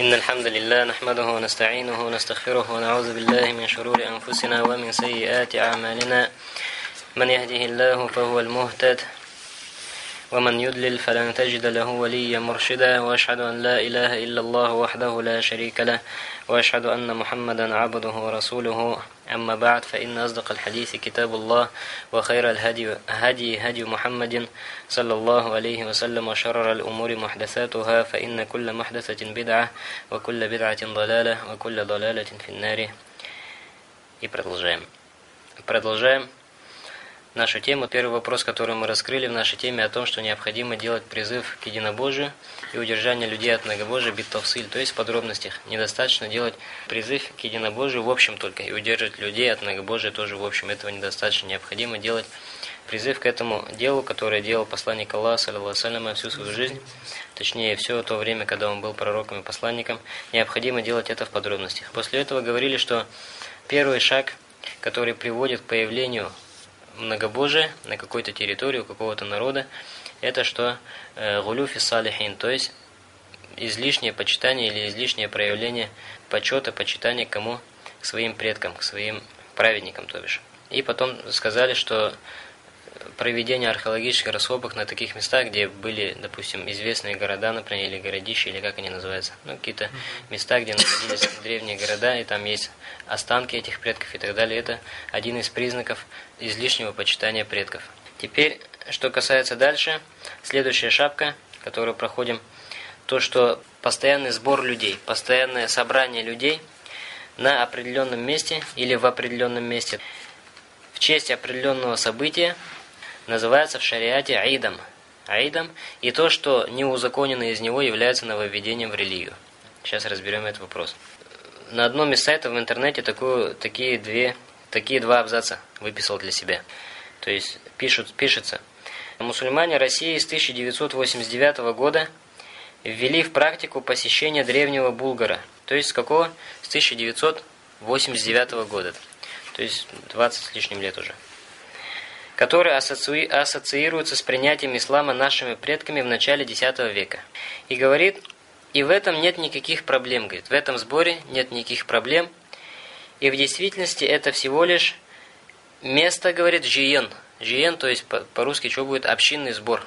إن الحمد لله نحمده ونستعينه ونستغفره ونعوذ بالله من شرور أنفسنا ومن سيئات أعمالنا. من يهده الله فهو المهتد ومن يدلل فلن تجد له وليا مرشدا وأشهد أن لا إله إلا الله وحده لا شريك له وأشهد أن محمدا عبده ورسوله. أما بعد فإن أصدق الحديث كتاب الله وخير الهدي هدي هدي محمد صلى الله عليه وسلم وشرر الأمور محدثاتها فإن كل محدثة بدعة وكل بدعة ضلالة وكل ضلالة في النار. И продолжаем. Продолжаем. Нашу тему. Первый вопрос, который мы раскрыли в нашей теме, о том, что необходимо делать призыв к единобожию и удержание людей от многобожия битовсыль, то есть в подробностях. Недостаточно делать призыв к единобожию в общем только, и удерживать людей от многобожия тоже в общем. Этого недостаточно. Необходимо делать призыв к этому делу, которое делал посланник Аллаха, саллиллаху всю свою жизнь, точнее, все то время, когда он был пророком и посланником, необходимо делать это в подробностях. После этого говорили, что первый шаг, который приводит к появлению многобожие на какой-то территории у какого-то народа, это что э, гулюфи салихин, то есть излишнее почитание или излишнее проявление почета, почитания кому? К своим предкам, к своим праведникам, то бишь. И потом сказали, что проведение археологических раскопок на таких местах, где были, допустим, известные города, например, или городища, или как они называются, ну, какие-то места, где находились древние города, и там есть останки этих предков и так далее, это один из признаков излишнего почитания предков. Теперь, что касается дальше, следующая шапка, которую проходим, то, что постоянный сбор людей, постоянное собрание людей на определенном месте или в определенном месте. В честь определенного события называется в шариате аидом. Аидом и то, что неузаконено из него является нововведением в религию. Сейчас разберем этот вопрос. На одном из сайтов в интернете такую, такие, две, такие два абзаца выписал для себя. То есть пишут, пишется. Мусульмане России с 1989 года ввели в практику посещение древнего Булгара. То есть с какого? С 1989 года. То есть 20 с лишним лет уже которые ассоци... ассоциируются с принятием ислама нашими предками в начале X века. И говорит, и в этом нет никаких проблем, говорит, в этом сборе нет никаких проблем, и в действительности это всего лишь место, говорит, жиен. Жиен, то есть по-русски что будет? Общинный сбор.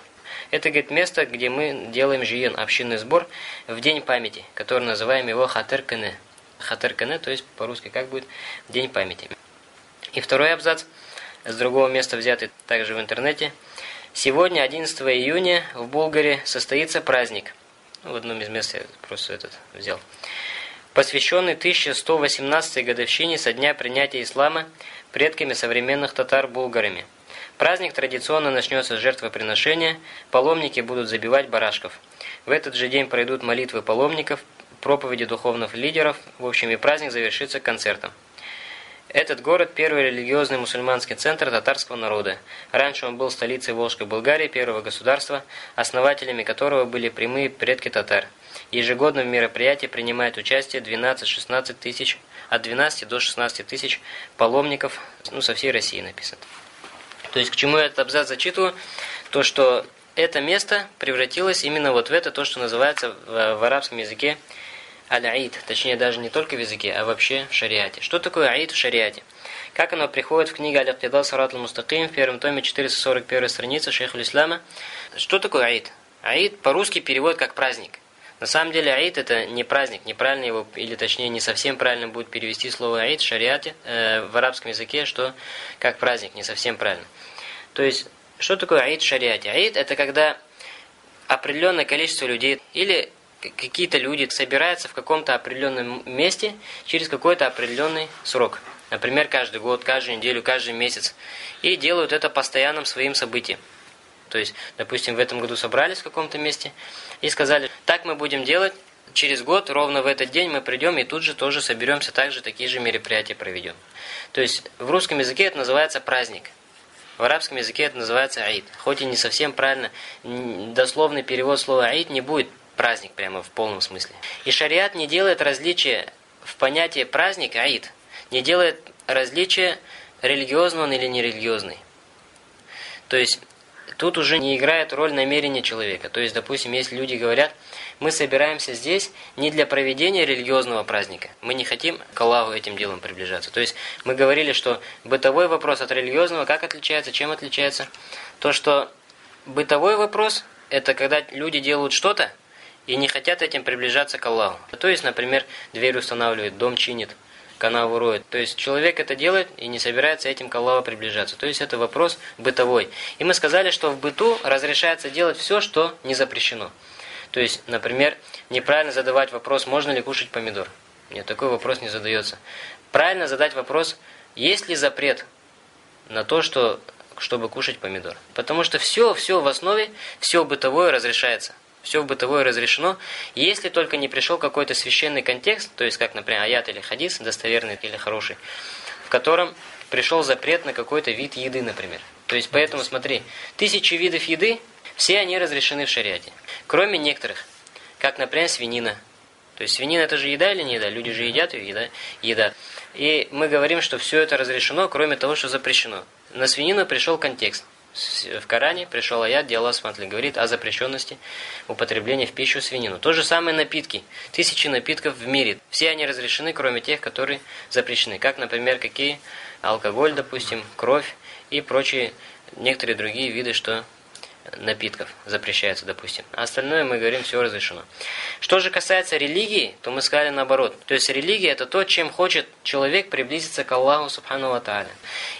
Это, говорит, место, где мы делаем жиен, общинный сбор, в день памяти, который называем его. Хатер-кене, то есть по-русски как будет? День памяти. И второй абзац – с другого места взятый также в интернете. Сегодня, 11 июня, в Булгаре состоится праздник. Ну, в одном из мест я просто этот взял. Посвященный 1118 годовщине со дня принятия ислама предками современных татар булгарами. Праздник традиционно начнется с жертвоприношения, паломники будут забивать барашков. В этот же день пройдут молитвы паломников, проповеди духовных лидеров, в общем и праздник завершится концертом. Этот город – первый религиозный мусульманский центр татарского народа. Раньше он был столицей Волжской Болгарии, первого государства, основателями которого были прямые предки татар. Ежегодно в мероприятии принимает участие 12-16 тысяч, от 12 до 16 тысяч паломников, ну, со всей России написано. То есть, к чему я этот абзац зачитываю? То, что это место превратилось именно вот в это, то, что называется в, в арабском языке – аль-аид, точнее даже не только в языке, а вообще в шариате. Что такое аид в шариате? Как оно приходит в книге Аль-Иқтида Сарат мустаким в первом томе 441 страница Шейху Ислама. Что такое аид? Аид по-русски перевод как праздник. На самом деле аид это не праздник, неправильно его, или точнее не совсем правильно будет перевести слово аид в шариате, э, в арабском языке, что как праздник, не совсем правильно. То есть, что такое аид в шариате? Аид это когда определенное количество людей или какие-то люди собираются в каком-то определенном месте через какой-то определенный срок. Например, каждый год, каждую неделю, каждый месяц. И делают это постоянным своим событием. То есть, допустим, в этом году собрались в каком-то месте и сказали, так мы будем делать, через год, ровно в этот день мы придем и тут же тоже соберемся, также такие же мероприятия проведем. То есть, в русском языке это называется праздник. В арабском языке это называется аид. Хоть и не совсем правильно, дословный перевод слова аид не будет праздник прямо в полном смысле. И шариат не делает различия в понятии праздник, аид, не делает различия религиозный он или нерелигиозный. То есть тут уже не играет роль намерения человека. То есть, допустим, если люди говорят, мы собираемся здесь не для проведения религиозного праздника. Мы не хотим к Аллаху этим делом приближаться. То есть, мы говорили, что бытовой вопрос от религиозного как отличается, чем отличается? То, что бытовой вопрос – это когда люди делают что-то и не хотят этим приближаться к Аллаху. То есть, например, дверь устанавливает, дом чинит, канаву роет. То есть человек это делает и не собирается этим к Аллаху приближаться. То есть это вопрос бытовой. И мы сказали, что в быту разрешается делать все, что не запрещено. То есть, например, неправильно задавать вопрос, можно ли кушать помидор. Нет, такой вопрос не задается. Правильно задать вопрос, есть ли запрет на то, что чтобы кушать помидор. Потому что все, все в основе, все бытовое разрешается. Все в бытовое разрешено, если только не пришел какой-то священный контекст, то есть как, например, аят или хадис, достоверный или хороший, в котором пришел запрет на какой-то вид еды, например. То есть поэтому, смотри, тысячи видов еды, все они разрешены в шариате. Кроме некоторых, как, например, свинина. То есть свинина это же еда или не еда? Люди же едят ее, еда, едят. И мы говорим, что все это разрешено, кроме того, что запрещено. На свинину пришел контекст в Коране пришел аят, где Аллах смотри, говорит о запрещенности употребления в пищу свинину. То же самое напитки. Тысячи напитков в мире. Все они разрешены, кроме тех, которые запрещены. Как, например, какие? Алкоголь, допустим, кровь и прочие, некоторые другие виды, что напитков запрещается, допустим. А остальное мы говорим, все разрешено. Что же касается религии, то мы сказали наоборот. То есть религия это то, чем хочет человек приблизиться к Аллаху Субхану Ва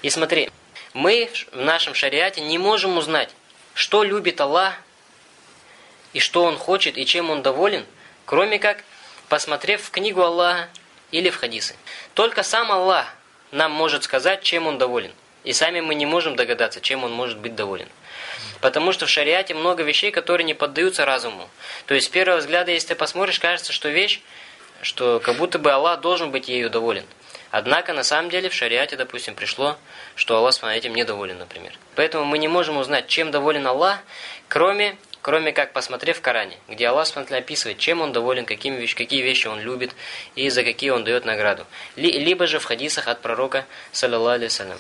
И смотри, мы в нашем шариате не можем узнать, что любит Аллах, и что Он хочет, и чем Он доволен, кроме как посмотрев в книгу Аллаха или в хадисы. Только сам Аллах нам может сказать, чем Он доволен. И сами мы не можем догадаться, чем Он может быть доволен. Потому что в шариате много вещей, которые не поддаются разуму. То есть, с первого взгляда, если ты посмотришь, кажется, что вещь, что как будто бы Аллах должен быть ею доволен. Однако, на самом деле, в шариате, допустим, пришло, что Аллах этим недоволен, например. Поэтому мы не можем узнать, чем доволен Аллах, кроме кроме как посмотрев в Коране, где Аллах смотря описывает, чем он доволен, какими вещи, какие вещи он любит и за какие он дает награду. Либо же в хадисах от пророка, саллиллаху алейhi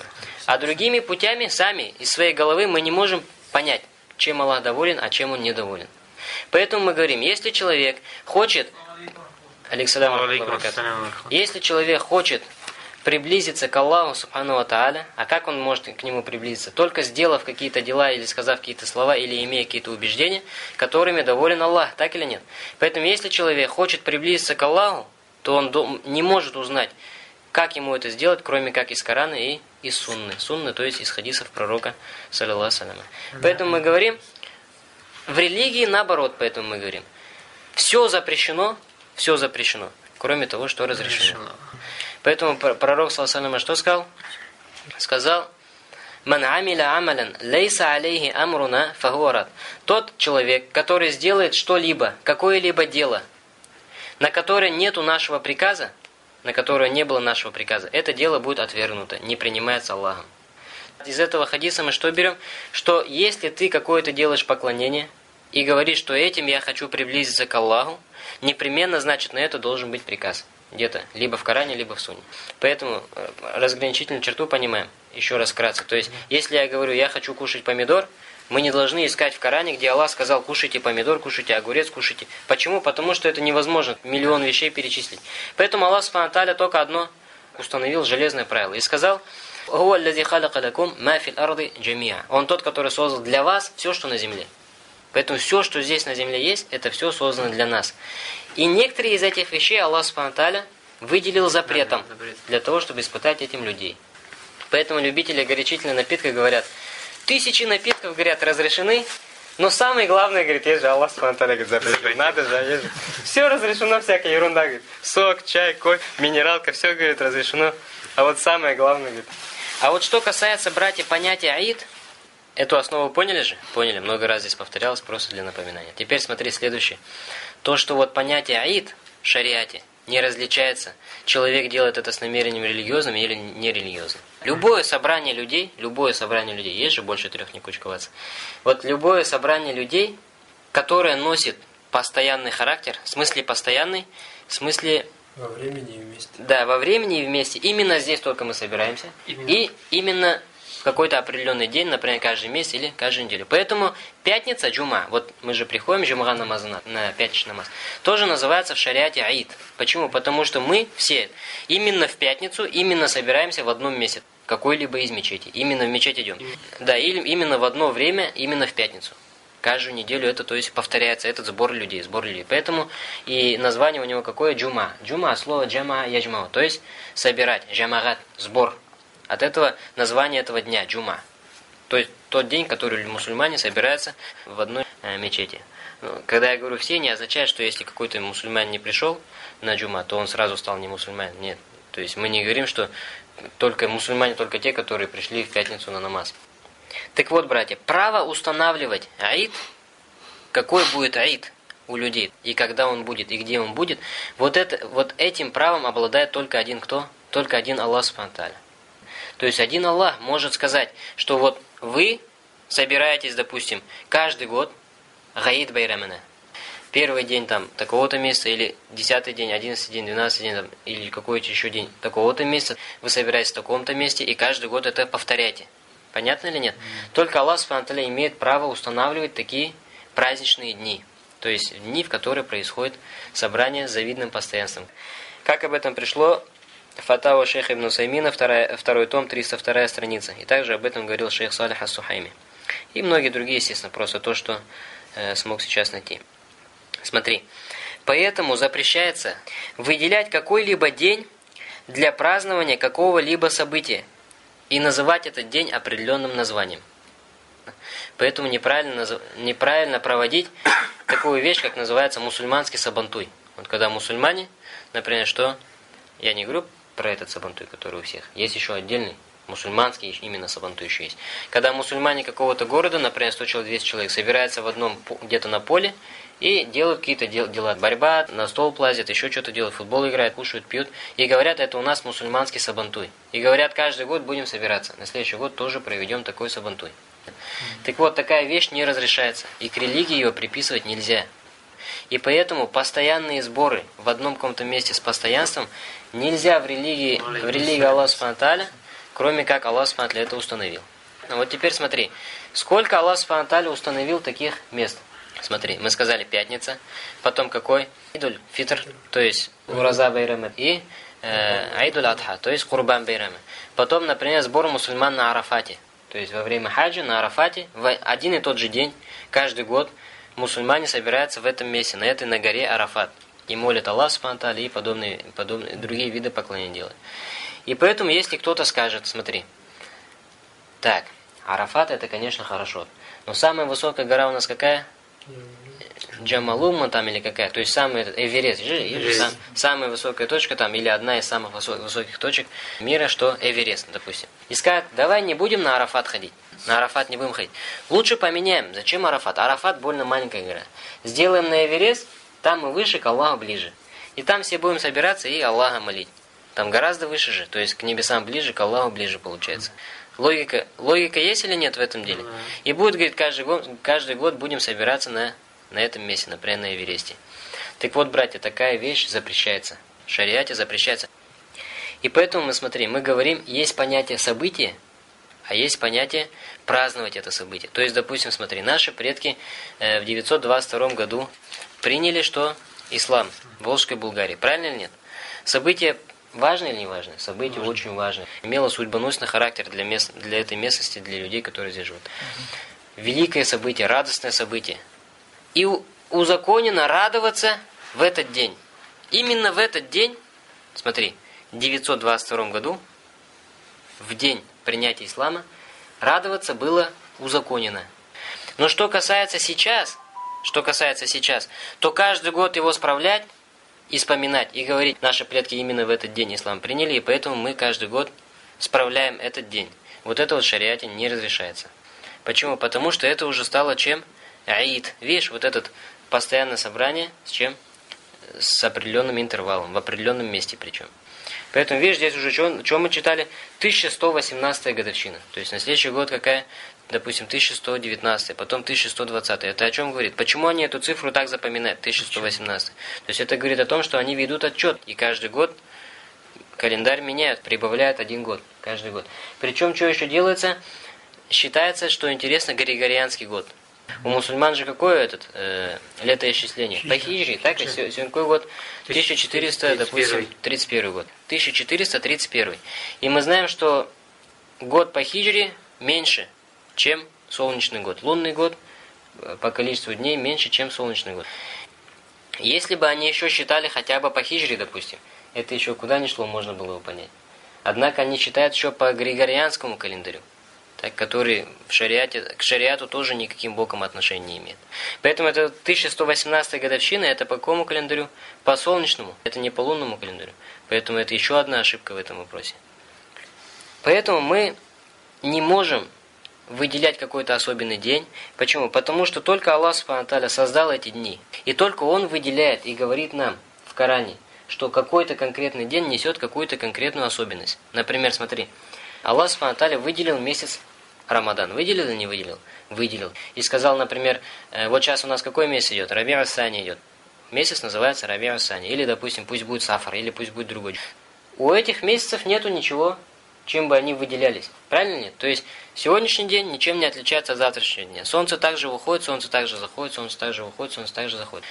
А другими путями, сами, из своей головы мы не можем понять, чем Аллах доволен, а чем он недоволен. Поэтому мы говорим, если человек хочет... Алейкум Если человек хочет приблизиться к Аллаху Субхану Тааля, а как он может к Нему приблизиться? Только сделав какие-то дела или сказав какие-то слова, или имея какие-то убеждения, которыми доволен Аллах, так или нет? Поэтому если человек хочет приблизиться к Аллаху, то он не может узнать, как ему это сделать, кроме как из Корана и из Сунны. Сунны, то есть из хадисов пророка, саллиллаху саляма. Поэтому мы говорим, в религии наоборот, поэтому мы говорим, все запрещено, все запрещено, кроме того, что разрешено. Поэтому пророк, саллаху что сказал? Сказал, «Ман амиля амалян, лейса алейхи амруна фагуарат». Тот человек, который сделает что-либо, какое-либо дело, на которое нету нашего приказа, на которое не было нашего приказа, это дело будет отвергнуто, не принимается Аллахом. Из этого хадиса мы что берем? Что если ты какое-то делаешь поклонение и говоришь, что этим я хочу приблизиться к Аллаху, непременно, значит, на это должен быть приказ где-то, либо в Коране, либо в Суне. Поэтому э, разграничительную черту понимаем, еще раз вкратце. То есть, если я говорю, я хочу кушать помидор, мы не должны искать в Коране, где Аллах сказал, кушайте помидор, кушайте огурец, кушайте. Почему? Потому что это невозможно миллион вещей перечислить. Поэтому Аллах Субхану только одно установил железное правило. И сказал, Он тот, который создал для вас все, что на земле. Поэтому все, что здесь на земле есть, это все создано для нас. И некоторые из этих вещей Аллах Субтитры выделил запретом для того, чтобы испытать этим людей. Поэтому любители горячительных напитков говорят, тысячи напитков, говорят, разрешены, но самое главное, говорит, есть же Аллах Субтитры говорит, запретил. Надо же, есть же. Все разрешено, всякая ерунда, говорит. Сок, чай, кофе, минералка, все, говорит, разрешено. А вот самое главное, говорит. А вот что касается, братья, понятия аид, Эту основу поняли же? Поняли, много раз здесь повторялось, просто для напоминания. Теперь смотри следующее. То, что вот понятие аид в шариате не различается, человек делает это с намерением религиозным или нерелигиозным. Любое собрание людей, любое собрание людей, есть же больше трех не кучковаться. Вот любое собрание людей, которое носит постоянный характер, в смысле постоянный, в смысле... Во времени и вместе. Да, во времени и вместе. Именно здесь только мы собираемся. Именно. И именно в какой-то определенный день, например, каждый месяц или каждую неделю. Поэтому пятница, джума, вот мы же приходим джумга намаз на, на пятничный намаз, тоже называется в шариате аид. Почему? Потому что мы все именно в пятницу, именно собираемся в одном месте, какой-либо из мечети. Именно в мечеть идем. Да, или именно в одно время, именно в пятницу. Каждую неделю это, то есть, повторяется этот сбор людей, сбор людей. Поэтому и название у него какое? Джума. Джума, слово джама яджмау, то есть собирать, джамагат, сбор. От этого название этого дня, джума. То есть тот день, который мусульмане собираются в одной э, мечети. Ну, когда я говорю все, не означает, что если какой-то мусульманин не пришел на джума, то он сразу стал не мусульманин. Нет. То есть мы не говорим, что только мусульмане, только те, которые пришли в пятницу на намаз. Так вот, братья, право устанавливать аид, какой будет аид у людей, и когда он будет, и где он будет, вот, это, вот этим правом обладает только один кто? Только один Аллах Субтитры. То есть один Аллах может сказать, что вот вы собираетесь, допустим, каждый год Гаид Байрамана. Первый день там такого-то месяца, или десятый день, одиннадцатый день, двенадцатый день, там, или какой-то еще день такого-то месяца, вы собираетесь в таком-то месте, и каждый год это повторяйте. Понятно или нет? Только Аллах Субтитры имеет право устанавливать такие праздничные дни. То есть дни, в которые происходит собрание с завидным постоянством. Как об этом пришло Фатава шейха Ибн Саймина, второй том, 302 страница. И также об этом говорил шейх Салих Ас-Сухайми. И многие другие, естественно, просто то, что э, смог сейчас найти. Смотри. Поэтому запрещается выделять какой-либо день для празднования какого-либо события и называть этот день определенным названием. Поэтому неправильно, неправильно проводить такую вещь, как называется мусульманский сабантуй. Вот когда мусульмане, например, что, я не говорю про этот сабантуй, который у всех, есть еще отдельный, мусульманский именно сабантуй еще есть. Когда мусульмане какого-то города, например, 100 человек, 200 человек, собираются в одном, где-то на поле, и делают какие-то дел, дела. Борьба, на стол плазят, еще что-то делают, футбол играют, кушают, пьют. И говорят, это у нас мусульманский сабантуй. И говорят, каждый год будем собираться. На следующий год тоже проведем такой сабантуй. Так вот, такая вещь не разрешается. И к религии ее приписывать нельзя. И поэтому постоянные сборы в одном каком-то месте с постоянством нельзя в религии, в религии Аллаха Субхану кроме как Аллах Субхану это установил. Ну вот теперь смотри, сколько Аллах Субхану установил таких мест – Смотри, мы сказали пятница, потом какой? Идуль фитр, то есть ураза байрама, и э, Айдуль Адха, то есть Курбан байрама. Потом, например, сбор мусульман на Арафате, то есть во время хаджа на Арафате, в один и тот же день, каждый год, мусульмане собираются в этом месте, на этой на горе Арафат, и молят Аллах Субтитры и подобные, подобные другие виды поклонения делают. И поэтому, если кто-то скажет, смотри, так, Арафат это, конечно, хорошо, но самая высокая гора у нас какая? Джамалума там или какая, то есть самый этот Эверест, Эверест. Сам, самая высокая точка там или одна из самых высоких точек мира, что Эверест, допустим. И скажут, давай не будем на Арафат ходить, на Арафат не будем ходить. Лучше поменяем, зачем Арафат? Арафат больно маленькая гора. Сделаем на Эверест, там мы выше, к Аллаху ближе. И там все будем собираться и Аллаха молить. Там гораздо выше же, то есть к небесам ближе, к Аллаху ближе получается. Логика, логика есть или нет в этом деле? И будет, говорит, каждый год, каждый год будем собираться на, на этом месте, например, на Эвересте. Так вот, братья, такая вещь запрещается. В шариате запрещается. И поэтому мы, смотри, мы говорим, есть понятие события, а есть понятие праздновать это событие. То есть, допустим, смотри, наши предки э, в 922 году приняли, что ислам в Волжской Булгарии. Правильно или нет? Событие Важно или не важно? Событие важно. очень важно. Имело судьбоносный характер для, мест, для этой местности, для людей, которые здесь живут. Угу. Великое событие, радостное событие. И узаконено радоваться в этот день. Именно в этот день, смотри, в 922 году, в день принятия ислама, радоваться было узаконено. Но что касается сейчас, что касается сейчас, то каждый год его справлять и вспоминать, и говорить, наши предки именно в этот день ислам приняли, и поэтому мы каждый год справляем этот день. Вот это вот шариате не разрешается. Почему? Потому что это уже стало чем? Аид. Видишь, вот этот постоянное собрание с чем? С определенным интервалом, в определенном месте причем. Поэтому, видишь, здесь уже что, что мы читали? 1118 годовщина. То есть на следующий год какая? допустим, 1119, потом 1120. Это о чем говорит? Почему они эту цифру так запоминают, 1118? То есть это говорит о том, что они ведут отчет, и каждый год календарь меняют, прибавляют один год, каждый год. Причем, что еще делается? Считается, что интересно, Григорианский год. У мусульман же какое этот э, летоисчисление? По хиджри, так? И сегодня какой год? 1400, допустим, 31 год. 1431. И мы знаем, что год по хиджри меньше, чем солнечный год. Лунный год э, по количеству дней меньше, чем солнечный год. Если бы они еще считали хотя бы по хиджри, допустим, это еще куда ни шло, можно было бы понять. Однако они считают еще по григорианскому календарю, так, который в шариате, к шариату тоже никаким боком отношения не имеет. Поэтому это 1118 годовщина, это по какому календарю? По солнечному, это не по лунному календарю. Поэтому это еще одна ошибка в этом вопросе. Поэтому мы не можем выделять какой-то особенный день. Почему? Потому что только Аллах Субхану создал эти дни. И только Он выделяет и говорит нам в Коране, что какой-то конкретный день несет какую-то конкретную особенность. Например, смотри, Аллах Субхану выделил месяц Рамадан. Выделил или не выделил? Выделил. И сказал, например, э, вот сейчас у нас какой месяц идет? Раби Сани идет. Месяц называется Раби Сани. Или, допустим, пусть будет Сафар, или пусть будет другой. У этих месяцев нету ничего чем бы они выделялись. Правильно нет? То есть сегодняшний день ничем не отличается от завтрашнего дня. Солнце также выходит, солнце также заходит, солнце также выходит, солнце также заходит.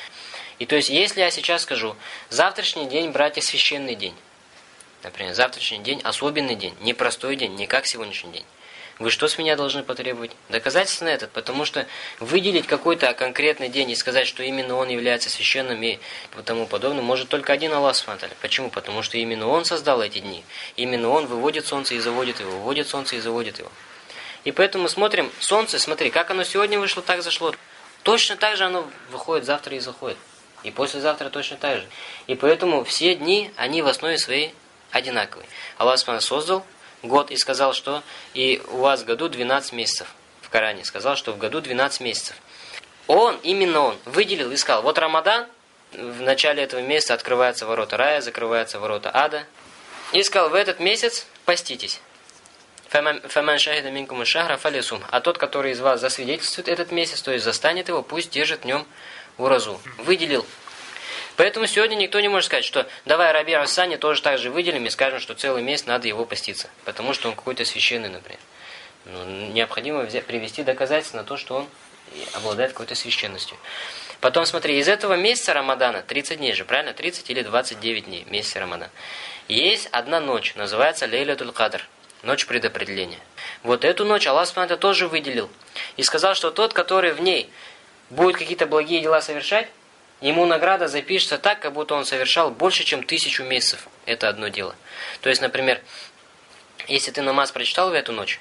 И то есть, если я сейчас скажу, завтрашний день, братья, священный день. Например, завтрашний день особенный день, непростой день, не как сегодняшний день. Вы что с меня должны потребовать? Доказательство на этот, потому что выделить какой-то конкретный день и сказать, что именно он является священным и тому подобное, может только один Аллах Субтитры. Почему? Потому что именно он создал эти дни. Именно он выводит солнце и заводит его, выводит солнце и заводит его. И поэтому смотрим, солнце, смотри, как оно сегодня вышло, так зашло. Точно так же оно выходит завтра и заходит. И послезавтра точно так же. И поэтому все дни, они в основе своей одинаковые. Аллах создал год и сказал, что и у вас в году 12 месяцев. В Коране сказал, что в году 12 месяцев. Он, именно он, выделил и сказал, вот Рамадан, в начале этого месяца открываются ворота рая, закрываются ворота ада. И сказал, в этот месяц поститесь. Фаман шахида минкум шахра фалисум. А тот, который из вас засвидетельствует этот месяц, то есть застанет его, пусть держит в нем уразу. Выделил Поэтому сегодня никто не может сказать, что давай Раби Асани тоже так же выделим и скажем, что целый месяц надо его поститься, потому что он какой-то священный, например. Ну, необходимо взять, привести доказательства на то, что он обладает какой-то священностью. Потом смотри, из этого месяца Рамадана, 30 дней же, правильно? 30 или 29 дней месяца Рамадана. Есть одна ночь, называется Лейлятуль Кадр, ночь предопределения. Вот эту ночь Аллах Субхану тоже выделил. И сказал, что тот, который в ней будет какие-то благие дела совершать, ему награда запишется так, как будто он совершал больше, чем тысячу месяцев. Это одно дело. То есть, например, если ты намаз прочитал в эту ночь,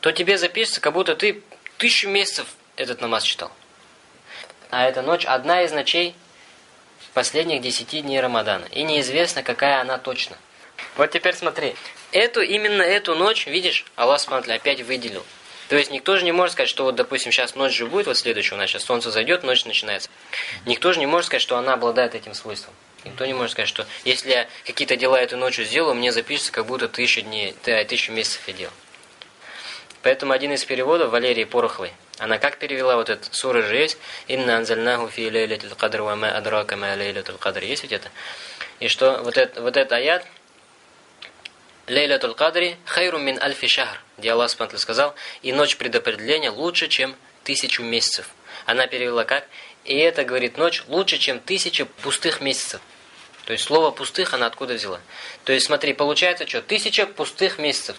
то тебе запишется, как будто ты тысячу месяцев этот намаз читал. А эта ночь одна из ночей последних десяти дней Рамадана. И неизвестно, какая она точно. Вот теперь смотри. Эту, именно эту ночь, видишь, Аллах смотри, опять выделил. То есть никто же не может сказать, что вот, допустим, сейчас ночь же будет, вот следующая у нас сейчас солнце зайдет, ночь начинается. Никто же не может сказать, что она обладает этим свойством. Никто не может сказать, что если я какие-то дела эту ночью сделаю, мне запишется, как будто тысячу дней, тысячу месяцев я делал. Поэтому один из переводов Валерии Пороховой, она как перевела вот этот сура же есть, «Инна анзальнаху фи лейлятил кадр ва ма адрака ма лейлятил кадр». Есть ведь это? И что вот, это, вот этот аят, Лейлятуль Кадри хайру мин альфи шахр, где Аллах сказал, и ночь предопределения лучше, чем тысячу месяцев. Она перевела как? И это, говорит, ночь лучше, чем тысяча пустых месяцев. То есть слово «пустых» она откуда взяла? То есть смотри, получается что? Тысяча пустых месяцев.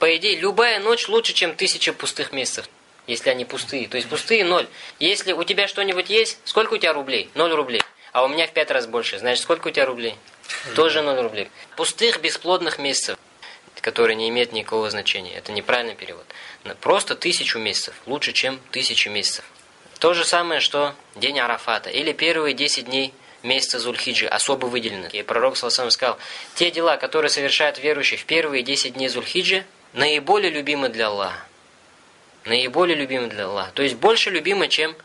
По идее, любая ночь лучше, чем тысяча пустых месяцев. Если они пустые. То есть пустые – ноль. Если у тебя что-нибудь есть, сколько у тебя рублей? Ноль рублей. А у меня в пять раз больше. Значит, сколько у тебя рублей? Тоже ноль рублей. Пустых, бесплодных месяцев который не имеет никакого значения. Это неправильный перевод. Просто тысячу месяцев. Лучше, чем тысячу месяцев. То же самое, что день Арафата. Или первые 10 дней месяца Зульхиджи, особо выделены. И пророк Саласам сказал, те дела, которые совершают верующие в первые 10 дней Зульхиджи, наиболее любимы для Аллаха. Наиболее любимы для Аллаха. То есть больше любимы, чем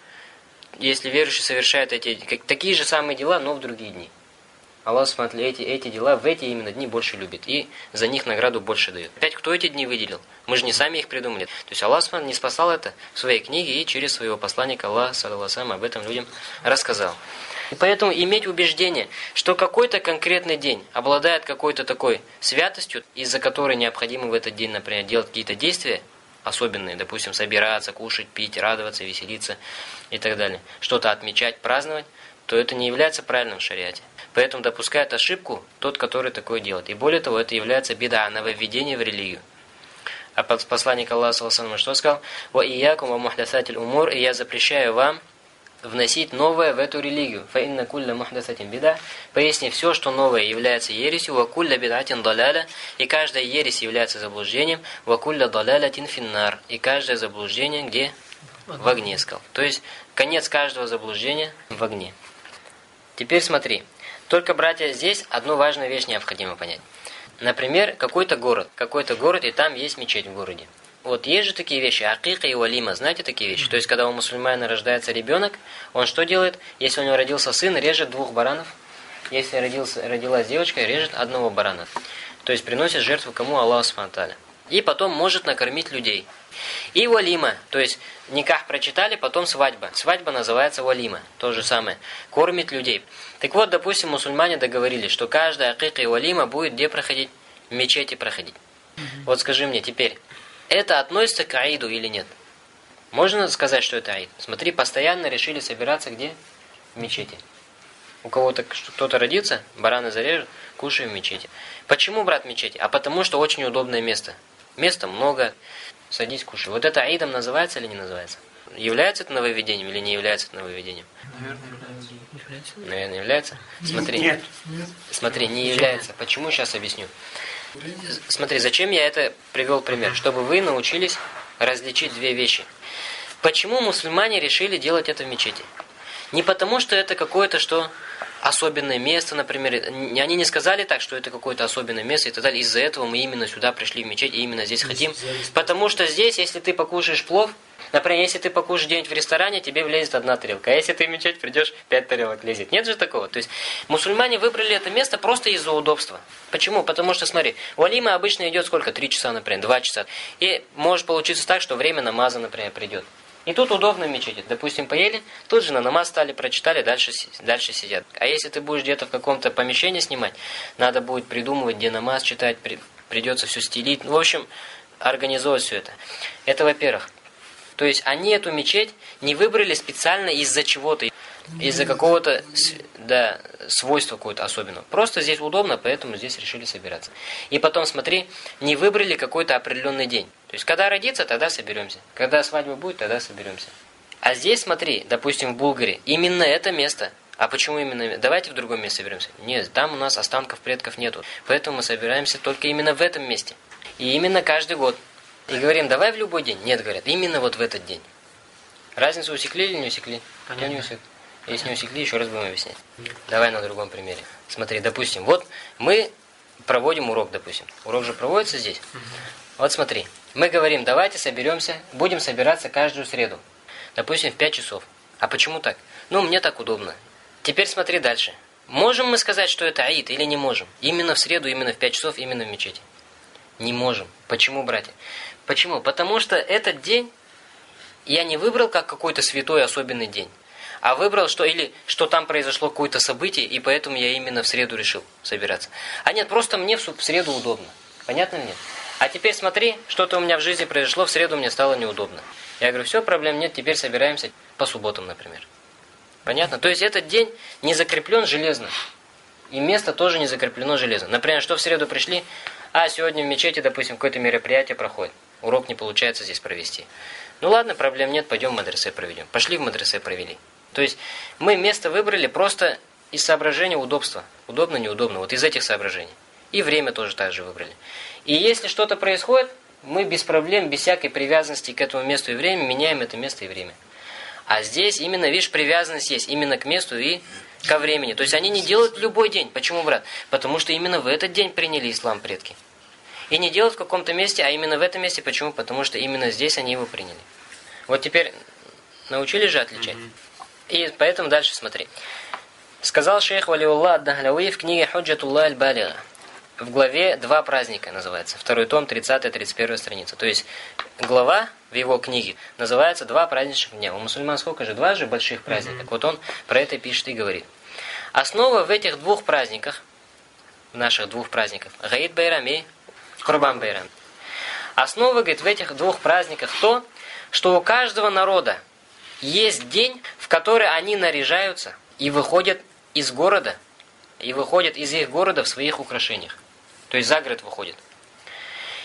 если верующий совершает эти такие же самые дела, но в другие дни. Аллах смотри, эти, эти дела в эти именно дни больше любит. И за них награду больше дает. Опять, кто эти дни выделил? Мы же не сами их придумали. То есть Аллах смотри, не спасал это в своей книге и через своего посланника Аллах, саллиллаху об этом людям рассказал. И поэтому иметь убеждение, что какой-то конкретный день обладает какой-то такой святостью, из-за которой необходимо в этот день, например, делать какие-то действия особенные, допустим, собираться, кушать, пить, радоваться, веселиться и так далее, что-то отмечать, праздновать, то это не является правильным в шариате. Поэтому допускает ошибку тот, который такое делает. И более того, это является беда, нововведение в религию. А посланник Аллаха что сказал? «Ва иякум ва мухдасатиль умур» И я запрещаю вам вносить новое в эту религию. Фа инна кулля мухдасатин бида. Поясни, все, что новое является ересью, ва кулля бидатин даляля, и каждая ересь является заблуждением, ва кулля далялятин финнар, и каждое заблуждение где? В огне сказал. То есть, конец каждого заблуждения в огне. Теперь смотри. Только, братья, здесь одну важную вещь необходимо понять. Например, какой-то город, какой-то город, и там есть мечеть в городе. Вот есть же такие вещи, акика и валима, знаете такие вещи? То есть, когда у мусульмана рождается ребенок, он что делает? Если у него родился сын, режет двух баранов. Если родился, родилась девочка, режет одного барана. То есть, приносит жертву кому? Аллаху Субтитры. И потом может накормить людей. И валима, то есть, никах прочитали, потом свадьба. Свадьба называется валима, то же самое. Кормит людей. Так вот, допустим, мусульмане договорились, что каждая акика и валима будет где проходить? В мечети проходить. Вот скажи мне теперь, это относится к аиду или нет? Можно сказать, что это аид? Смотри, постоянно решили собираться где? В мечети. У кого-то кто-то родится, бараны зарежут, кушаем в мечети. Почему, брат, в мечети? А потому что очень удобное место. Места много, садись, кушай. Вот это аидом называется или не называется? Является это нововведением или не является это нововведением? Наверное, является. Наверное, является? Смотри. Нет. Смотри, не является. Почему, сейчас объясню. Смотри, зачем я это привел пример? Чтобы вы научились различить две вещи. Почему мусульмане решили делать это в мечети? Не потому, что это какое-то что особенное место, например. Они не сказали так, что это какое-то особенное место и так далее. Из-за этого мы именно сюда пришли в мечеть и именно здесь хотим. Потому что здесь, если ты покушаешь плов, Например, если ты покушаешь где-нибудь в ресторане, тебе влезет одна тарелка. А если ты в мечеть придешь, пять тарелок лезет. Нет же такого. То есть мусульмане выбрали это место просто из-за удобства. Почему? Потому что, смотри, у алима обычно идет сколько? Три часа, например, два часа. И может получиться так, что время намаза, например, придет. И тут удобно в мечети. Допустим, поели, тут же на намаз стали, прочитали, дальше, дальше сидят. А если ты будешь где-то в каком-то помещении снимать, надо будет придумывать, где намаз читать, при, придется все стелить. В общем, организовать все это. Это во-первых. То есть они эту мечеть не выбрали специально из-за чего-то, из-за какого-то да, свойства какого-то особенного. Просто здесь удобно, поэтому здесь решили собираться. И потом, смотри, не выбрали какой-то определенный день. То есть, когда родится, тогда соберемся. Когда свадьба будет, тогда соберемся. А здесь, смотри, допустим, в Булгаре, именно это место. А почему именно? Давайте в другом месте соберемся. Нет, там у нас останков предков нету. Поэтому мы собираемся только именно в этом месте. И именно каждый год. И говорим, давай в любой день. Нет, говорят, именно вот в этот день. Разницу усекли или не усекли? Понятно. Не усек. Если не усекли, еще раз будем объяснять. Давай на другом примере. Смотри, допустим, вот мы проводим урок, допустим. Урок же проводится здесь. Вот смотри, мы говорим, давайте соберемся, будем собираться каждую среду. Допустим, в 5 часов. А почему так? Ну, мне так удобно. Теперь смотри дальше. Можем мы сказать, что это аид или не можем? Именно в среду, именно в 5 часов, именно в мечети. Не можем. Почему, братья? Почему? Потому что этот день я не выбрал как какой-то святой особенный день, а выбрал, что или что там произошло какое-то событие, и поэтому я именно в среду решил собираться. А нет, просто мне в среду удобно. Понятно нет? А теперь смотри, что-то у меня в жизни произошло, в среду мне стало неудобно. Я говорю, все, проблем нет, теперь собираемся по субботам, например. Понятно? То есть этот день не закреплен железно. И место тоже не закреплено железно. Например, что в среду пришли, а сегодня в мечети, допустим, какое-то мероприятие проходит. Урок не получается здесь провести. Ну ладно, проблем нет, пойдем в мадресе проведем. Пошли в мадресе провели. То есть мы место выбрали просто из соображения удобства. Удобно, неудобно. Вот из этих соображений. И время тоже так же выбрали. И если что-то происходит, мы без проблем, без всякой привязанности к этому месту и времени меняем это место и время. А здесь именно, видишь, привязанность есть именно к месту и ко времени. То есть они не делают любой день. Почему, брат? Потому что именно в этот день приняли ислам предки. И не делают в каком-то месте, а именно в этом месте. Почему? Потому что именно здесь они его приняли. Вот теперь научились же отличать. И поэтому дальше смотри. Сказал шейх Валиулла Ад-Дахляуи в книге Худжатулла Аль-Балига. В главе «Два праздника» называется. Второй том, 30-31 страница. То есть глава в его книге называется «Два праздничных дня». У мусульман сколько же? Два же больших праздника. Так вот он про это пишет и говорит. Основа в этих двух праздниках, в наших двух праздниках, Гаид Байрам и Курбан Байрам. Основа, говорит, в этих двух праздниках то, что у каждого народа есть день, в который они наряжаются и выходят из города, и выходят из их города в своих украшениях. То есть за город выходит.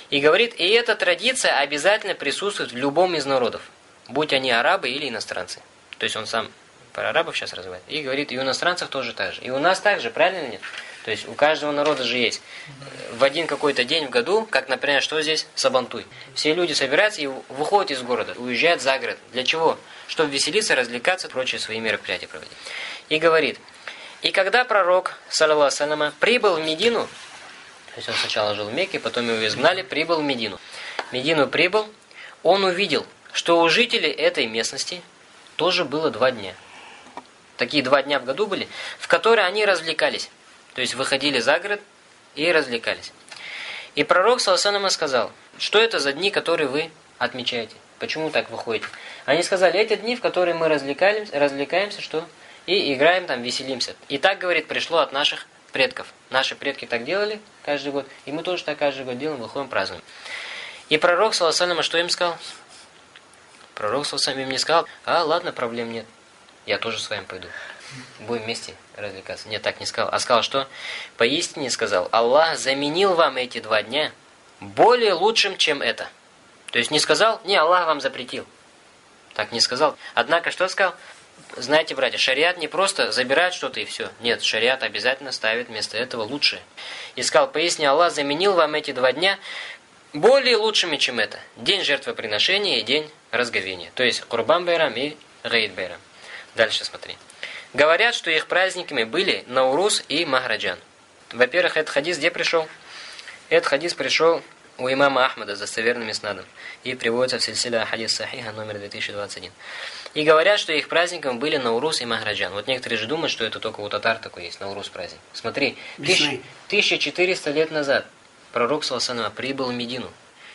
И говорит, и эта традиция обязательно присутствует в любом из народов, будь они арабы или иностранцы. То есть он сам про арабов сейчас развивает. И говорит, и у иностранцев тоже так же. И у нас также, правильно нет? То есть у каждого народа же есть в один какой-то день в году, как, например, что здесь? Сабантуй. Все люди собираются и выходят из города, уезжают за город. Для чего? Чтобы веселиться, развлекаться, прочие свои мероприятия проводить. И говорит, и когда пророк, саллиллаху прибыл в Медину, то есть он сначала жил в Мекке, потом его изгнали, прибыл в Медину. Медину прибыл, он увидел, что у жителей этой местности тоже было два дня. Такие два дня в году были, в которые они развлекались. То есть выходили за город и развлекались. И пророк Саласанама сказал, что это за дни, которые вы отмечаете? Почему так выходите? Они сказали, эти дни, в которые мы развлекаемся, развлекаемся, что? И играем там, веселимся. И так, говорит, пришло от наших предков. Наши предки так делали каждый год, и мы тоже так каждый год делаем, выходим, празднуем. И пророк, саллаху что им сказал? Пророк, саллаху им не сказал, а ладно, проблем нет, я тоже с вами пойду. Будем вместе развлекаться. Нет, так не сказал. А сказал, что? Поистине сказал, Аллах заменил вам эти два дня более лучшим, чем это. То есть не сказал, не, Аллах вам запретил. Так не сказал. Однако, что сказал? Знаете, братья, шариат не просто забирает что-то и все. Нет, шариат обязательно ставит вместо этого лучшее. И сказал, поясни, Аллах заменил вам эти два дня более лучшими, чем это. День жертвоприношения и день разговения. То есть Курбан Байрам и Гаид Байрам. Дальше смотри. Говорят, что их праздниками были Наурус и Махраджан. Во-первых, этот хадис где пришел? Этот хадис пришел у имама Ахмада с достоверным иснадом и приводится в сельсиля хадис Сахиха номер 2021. И говорят, что их праздником были Наурус и Махраджан. Вот некоторые же думают, что это только у татар такой есть, Наурус праздник. Смотри, тысяч, 1400 лет назад пророк Саласанова прибыл в Медину.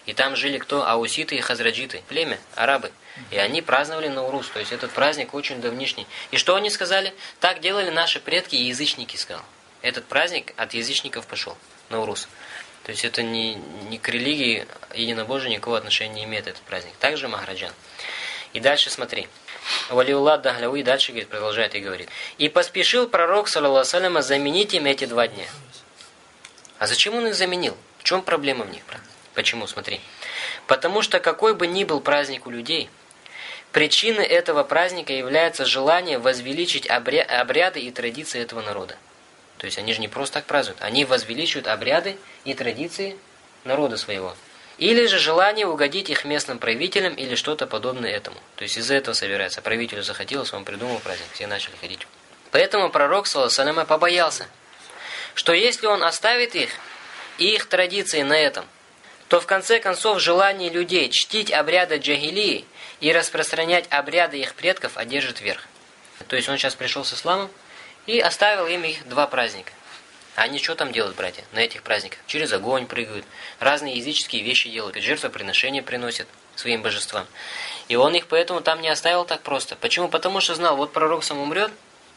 И там жили кто? Ауситы и Хазраджиты, племя, арабы. И они праздновали Наурус, то есть этот праздник очень давнишний. И что они сказали? Так делали наши предки и язычники, сказал. Этот праздник от язычников пошел, Наурус. То есть это не, не к религии единобожия никакого отношения не имеет этот праздник. Также Махараджан. И дальше смотри. Валиуллах Дахляуи дальше говорит, продолжает и говорит. И поспешил пророк, саллаллаху заменить им эти два дня. А зачем он их заменил? В чем проблема в них? Почему? Смотри. Потому что какой бы ни был праздник у людей, причиной этого праздника является желание возвеличить обряды и традиции этого народа. То есть они же не просто так празднуют, они возвеличивают обряды и традиции народа своего. Или же желание угодить их местным правителям или что-то подобное этому. То есть из-за этого собирается. Правителю захотелось, он придумал праздник, все начали ходить. Поэтому пророк, саллаху побоялся, что если он оставит их и их традиции на этом, то в конце концов желание людей чтить обряды джагилии и распространять обряды их предков одержит верх. То есть он сейчас пришел с исламом и оставил им их два праздника. Они что там делают, братья, на этих праздниках? Через огонь прыгают, разные языческие вещи делают, жертвоприношения приносят своим божествам. И он их поэтому там не оставил так просто. Почему? Потому что знал, вот пророк сам умрет,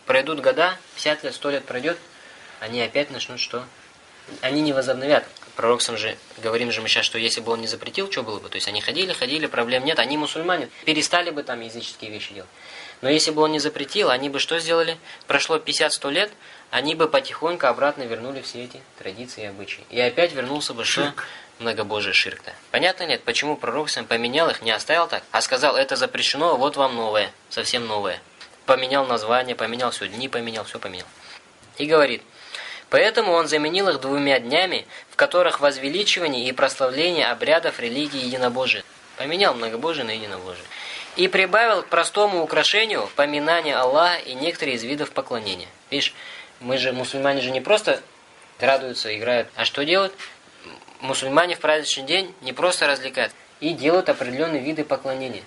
пройдут года, 50 лет, 100 лет пройдет, они опять начнут что? Они не возобновят. Пророк сам же, говорим же мы сейчас, что если бы он не запретил, что было бы? То есть они ходили, ходили, проблем нет, они мусульмане, перестали бы там языческие вещи делать. Но если бы он не запретил, они бы что сделали? Прошло 50-100 лет, они бы потихоньку обратно вернули все эти традиции и обычаи. И опять вернулся бы что? Многобожие ширк-то. Понятно нет, почему пророк сам поменял их, не оставил так, а сказал, это запрещено, вот вам новое, совсем новое. Поменял название, поменял все, дни поменял, все поменял. И говорит, поэтому он заменил их двумя днями, в которых возвеличивание и прославление обрядов религии единобожия. Поменял многобожие на единобожие. И прибавил к простому украшению поминание Аллаха и некоторые из видов поклонения. Видишь, мы же, мусульмане же не просто радуются, играют, а что делают? Мусульмане в праздничный день не просто развлекают, и делают определенные виды поклонения.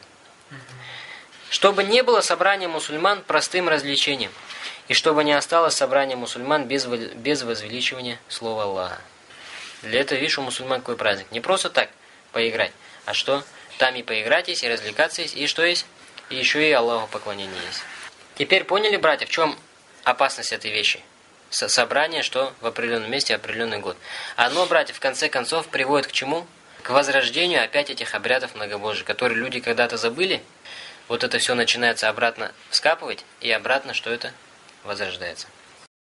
Чтобы не было собрания мусульман простым развлечением, и чтобы не осталось собрание мусульман без, без возвеличивания слова Аллаха. Для этого, видишь, у мусульман какой праздник. Не просто так поиграть, а что? Там и поиграть есть, и развлекаться есть, и что есть? И еще и Аллаху поклонение есть. Теперь поняли, братья, в чем опасность этой вещи? Собрание, что в определенном месте, определенный год. Оно, братья, в конце концов приводит к чему? К возрождению опять этих обрядов многобожия, которые люди когда-то забыли. Вот это все начинается обратно вскапывать, и обратно что это? Возрождается.